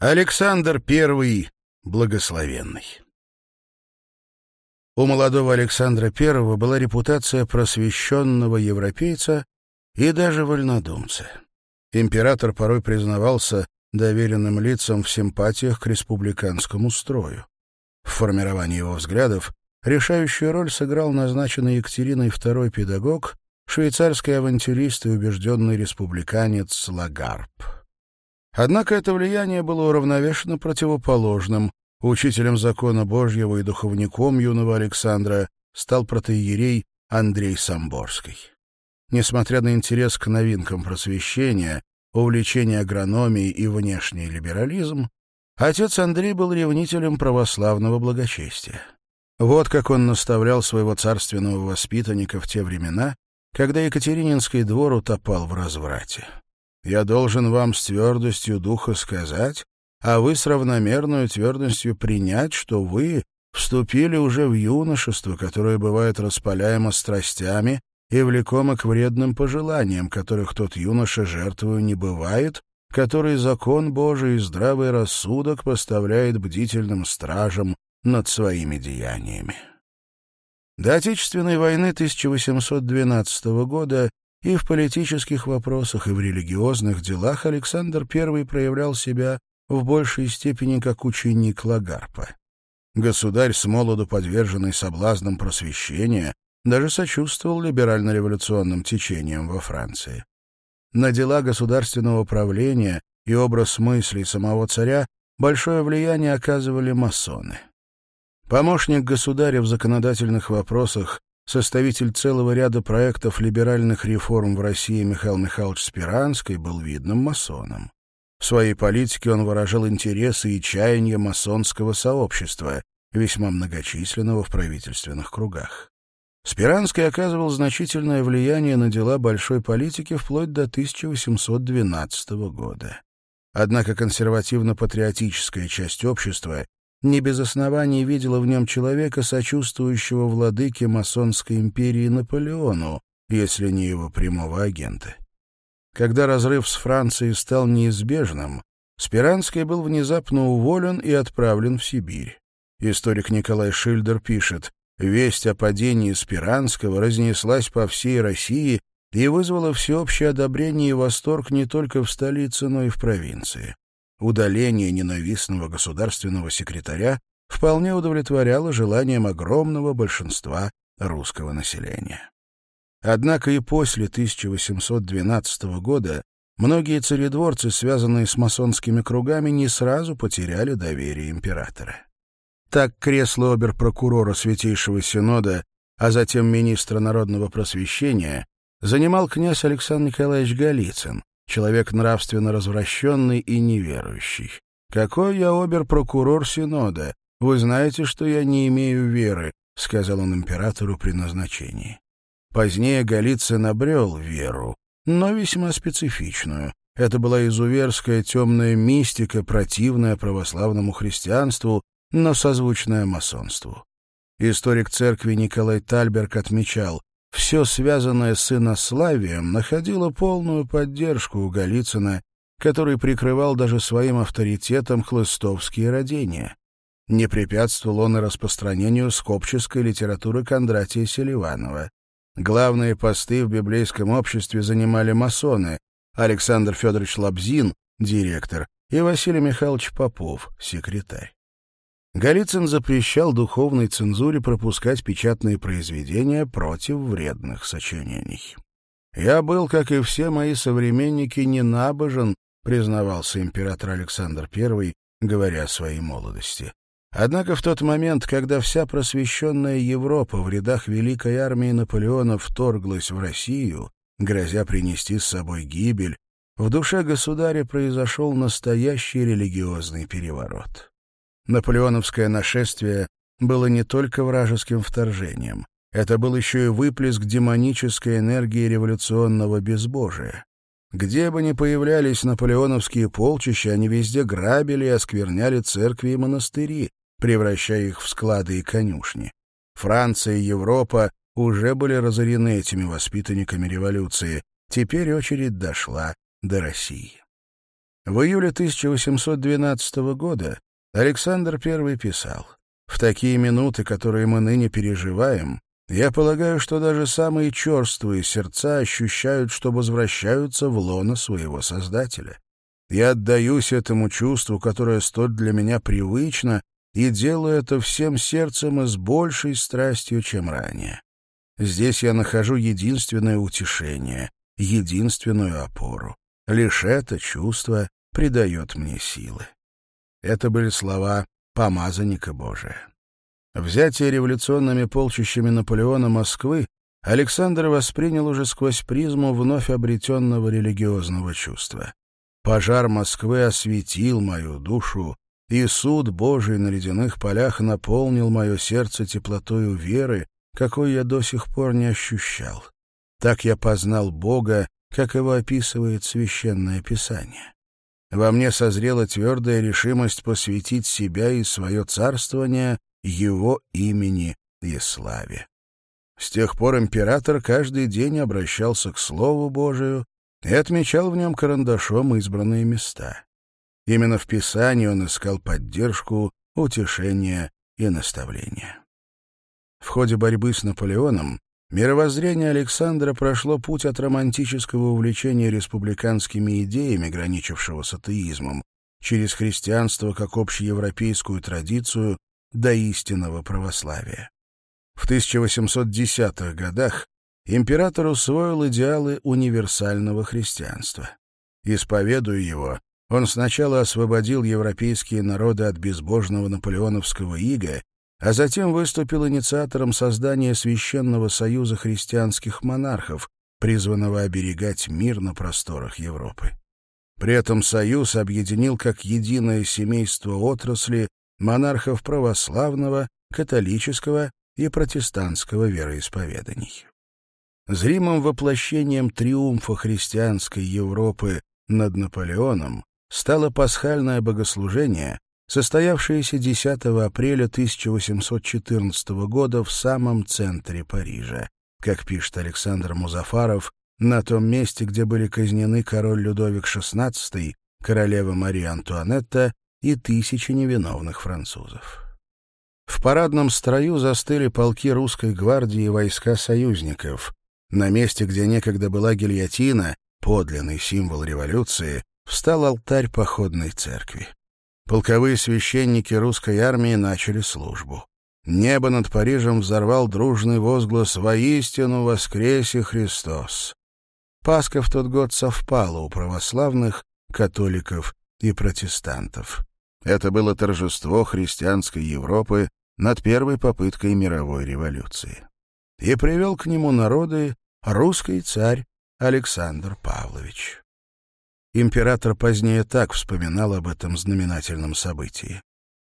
Александр I благословенный. У молодого Александра I была репутация просвещенного европейца и даже вольнодумца. Император порой признавался доверенным лицам в симпатиях к республиканскому строю. В формировании его взглядов решающую роль сыграл назначенный Екатериной II педагог, швейцарский авантюрист и убежденный республиканец Лагарб. Однако это влияние было уравновешено противоположным. Учителем закона Божьего и духовником юного Александра стал протоиерей Андрей Самборский. Несмотря на интерес к новинкам просвещения, увлечение агрономией и внешний либерализм, отец Андрей был ревнителем православного благочестия. Вот как он наставлял своего царственного воспитанника в те времена, когда Екатерининский двор утопал в разврате. Я должен вам с твердостью духа сказать, а вы с равномерной твердостью принять, что вы вступили уже в юношество, которое бывает распаляемо страстями и влекомо к вредным пожеланиям, которых тот юноша жертвою не бывает, который закон Божий и здравый рассудок поставляет бдительным стражам над своими деяниями. До Отечественной войны 1812 года и в политических вопросах, и в религиозных делах Александр I проявлял себя в большей степени как ученик Лагарпа. Государь, с молоду подверженный соблазнам просвещения, даже сочувствовал либерально-революционным течениям во Франции. На дела государственного правления и образ мыслей самого царя большое влияние оказывали масоны. Помощник государя в законодательных вопросах составитель целого ряда проектов либеральных реформ в России Михаил Михайлович Спиранский был видным масоном. В своей политике он выражал интересы и чаяния масонского сообщества, весьма многочисленного в правительственных кругах. Спиранский оказывал значительное влияние на дела большой политики вплоть до 1812 года. Однако консервативно-патриотическая часть общества не без оснований видела в нем человека, сочувствующего владыке масонской империи Наполеону, если не его прямого агента. Когда разрыв с Францией стал неизбежным, Спиранский был внезапно уволен и отправлен в Сибирь. Историк Николай Шильдер пишет, «Весть о падении Спиранского разнеслась по всей России и вызвала всеобщее одобрение и восторг не только в столице, но и в провинции удаление ненавистного государственного секретаря вполне удовлетворяло желаниям огромного большинства русского населения. Однако и после 1812 года многие царедворцы, связанные с масонскими кругами, не сразу потеряли доверие императора. Так кресло оберпрокурора Святейшего Синода, а затем министра народного просвещения, занимал князь Александр Николаевич Голицын, человек нравственно развращенный и неверующий. «Какой я обер-прокурор Синода? Вы знаете, что я не имею веры», — сказал он императору при назначении. Позднее Голицын обрел веру, но весьма специфичную. Это была изуверская темная мистика, противная православному христианству, но созвучная масонству. Историк церкви Николай Тальберг отмечал, все связанное с инославием находило полную поддержку у Голицына, который прикрывал даже своим авторитетом хлыстовские родения. Не препятствовал он и распространению скопческой литературы Кондратия Селиванова. Главные посты в библейском обществе занимали масоны Александр Федорович Лабзин, директор, и Василий Михайлович Попов, секретарь. Голицын запрещал духовной цензуре пропускать печатные произведения против вредных сочинений. «Я был, как и все мои современники, ненабожен», признавался император Александр I, говоря о своей молодости. Однако в тот момент, когда вся просвещенная Европа в рядах Великой армии Наполеона вторглась в Россию, грозя принести с собой гибель, в душе государя произошел настоящий религиозный переворот. Наполеоновское нашествие было не только вражеским вторжением. Это был еще и выплеск демонической энергии революционного безбожия. Где бы ни появлялись наполеоновские полчища, они везде грабили и оскверняли церкви и монастыри, превращая их в склады и конюшни. Франция и Европа уже были разорены этими воспитанниками революции. Теперь очередь дошла до России. В июле 1812 года Александр I писал, «В такие минуты, которые мы ныне переживаем, я полагаю, что даже самые черствые сердца ощущают, что возвращаются в лоно своего Создателя. Я отдаюсь этому чувству, которое столь для меня привычно, и делаю это всем сердцем и с большей страстью, чем ранее. Здесь я нахожу единственное утешение, единственную опору. Лишь это чувство придает мне силы. Это были слова «помазанника Божия». Взятие революционными полчищами Наполеона Москвы Александр воспринял уже сквозь призму вновь обретенного религиозного чувства. «Пожар Москвы осветил мою душу, и суд Божий на ледяных полях наполнил мое сердце теплотою веры, какой я до сих пор не ощущал. Так я познал Бога, как его описывает Священное Писание. Во мне созрела твердая решимость посвятить себя и свое царствование его имени и славе. С тех пор император каждый день обращался к Слову Божию и отмечал в нем карандашом избранные места. Именно в Писании он искал поддержку, утешение и наставление. В ходе борьбы с Наполеоном Мировоззрение Александра прошло путь от романтического увлечения республиканскими идеями, граничившего с атеизмом, через христианство как общеевропейскую традицию до истинного православия. В 1810-х годах император усвоил идеалы универсального христианства. Исповедуя его, он сначала освободил европейские народы от безбожного наполеоновского ига а затем выступил инициатором создания Священного Союза христианских монархов, призванного оберегать мир на просторах Европы. При этом Союз объединил как единое семейство отрасли монархов православного, католического и протестантского вероисповеданий. Зримым воплощением триумфа христианской Европы над Наполеоном стало пасхальное богослужение, состоявшееся 10 апреля 1814 года в самом центре Парижа. Как пишет Александр Музафаров, на том месте, где были казнены король Людовик XVI, королева Мария Антуанетта и тысячи невиновных французов. В парадном строю застыли полки русской гвардии и войска союзников. На месте, где некогда была гильотина, подлинный символ революции, встал алтарь походной церкви полковые священники русской армии начали службу. Небо над Парижем взорвал дружный возглас «Воистину воскресе Христос!». Пасха в тот год совпала у православных, католиков и протестантов. Это было торжество христианской Европы над первой попыткой мировой революции. И привел к нему народы русский царь Александр Павлович. Император позднее так вспоминал об этом знаменательном событии.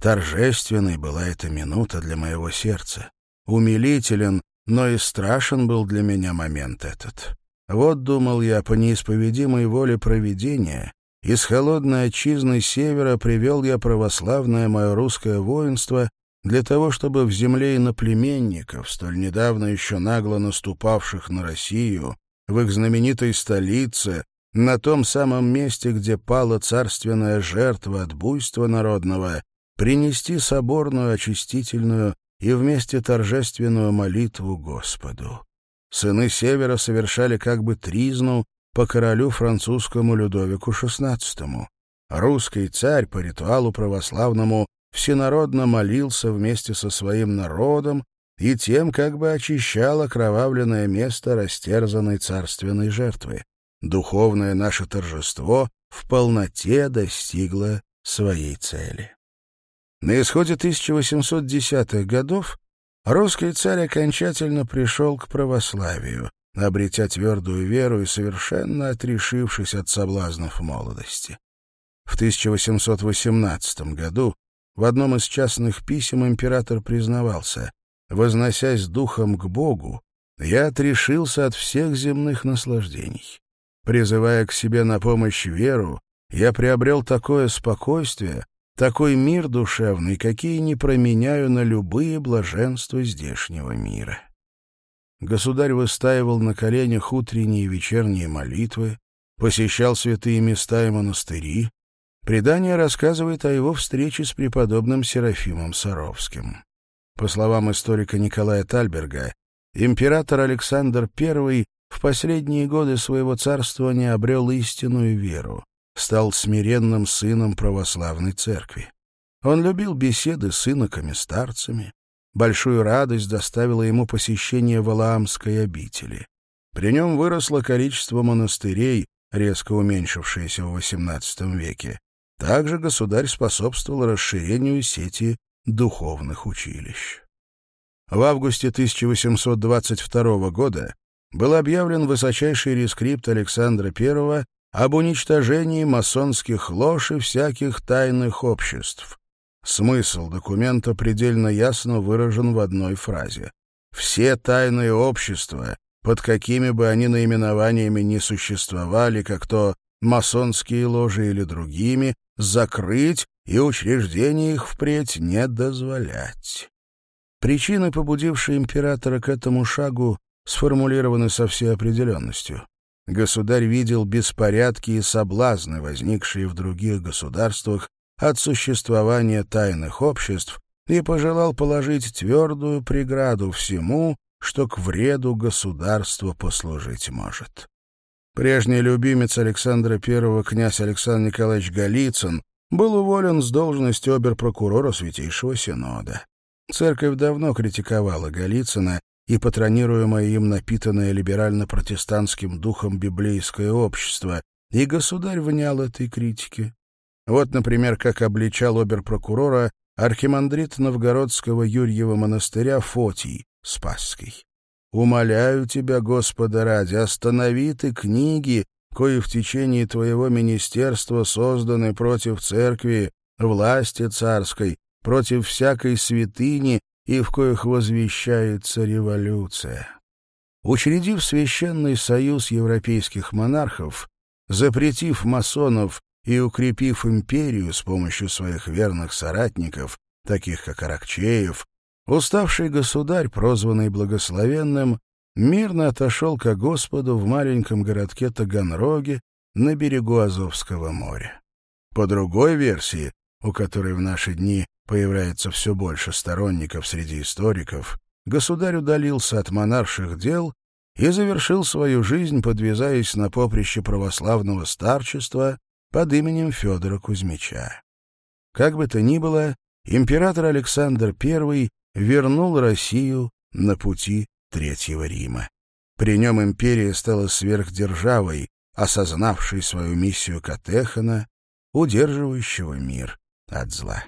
Торжественной была эта минута для моего сердца. Умилителен, но и страшен был для меня момент этот. Вот, думал я, по неисповедимой воле провидения, из холодной отчизны севера привел я православное мое русское воинство для того, чтобы в земле иноплеменников, столь недавно еще нагло наступавших на Россию, в их знаменитой столице, на том самом месте, где пала царственная жертва от буйства народного, принести соборную очистительную и вместе торжественную молитву Господу. Сыны Севера совершали как бы тризну по королю французскому Людовику XVI. Русский царь по ритуалу православному всенародно молился вместе со своим народом и тем как бы очищал окровавленное место растерзанной царственной жертвы духовное наше торжество в полноте достигло своей цели. На исходе 1810-х годов русский царь окончательно пришел к православию, обретя твердую веру и совершенно отрешившись от соблазнов молодости. В 1818 году в одном из частных писем император признавался, «Возносясь духом к Богу, я отрешился от всех земных наслаждений. Призывая к себе на помощь веру, я приобрел такое спокойствие, такой мир душевный, какие не променяю на любые блаженства здешнего мира. Государь выстаивал на коленях утренние и вечерние молитвы, посещал святые места и монастыри. Предание рассказывает о его встрече с преподобным Серафимом Саровским. По словам историка Николая Тальберга, император Александр I в последние годы своего царствования обрел истинную веру, стал смиренным сыном православной церкви. Он любил беседы с иноками-старцами. Большую радость доставило ему посещение Валаамской обители. При нем выросло количество монастырей, резко уменьшившееся в XVIII веке. Также государь способствовал расширению сети духовных училищ. В августе 1822 года был объявлен высочайший рескрипт Александра I об уничтожении масонских лож и всяких тайных обществ. Смысл документа предельно ясно выражен в одной фразе. «Все тайные общества, под какими бы они наименованиями ни существовали, как то масонские ложи или другими, закрыть и учреждения их впредь не дозволять». Причины, побудившие императора к этому шагу, сформулированы со всей определенностью. Государь видел беспорядки и соблазны, возникшие в других государствах от существования тайных обществ, и пожелал положить твердую преграду всему, что к вреду государства послужить может. Прежний любимец Александра I князь Александр Николаевич Голицын был уволен с должности оберпрокурора Святейшего Синода. Церковь давно критиковала Голицына и патронируемое им напитанное либерально-протестантским духом библейское общество, и государь внял этой критике. Вот, например, как обличал оберпрокурора архимандрит новгородского Юрьева монастыря Фотий Спасский. «Умоляю тебя, Господа ради, останови ты книги, кои в течение твоего министерства созданы против церкви, власти царской, против всякой святыни и в коих возвещается революция. Учредив Священный Союз Европейских Монархов, запретив масонов и укрепив империю с помощью своих верных соратников, таких как Аракчеев, уставший государь, прозванный Благословенным, мирно отошел ко Господу в маленьком городке Таганроге на берегу Азовского моря. По другой версии, у которой в наши дни появляется все больше сторонников среди историков, государь удалился от монарших дел и завершил свою жизнь, подвязаясь на поприще православного старчества под именем Федора Кузьмича. Как бы то ни было, император Александр I вернул Россию на пути Третьего Рима. При нем империя стала сверхдержавой, осознавшей свою миссию Катехана, удерживающего мир от зла.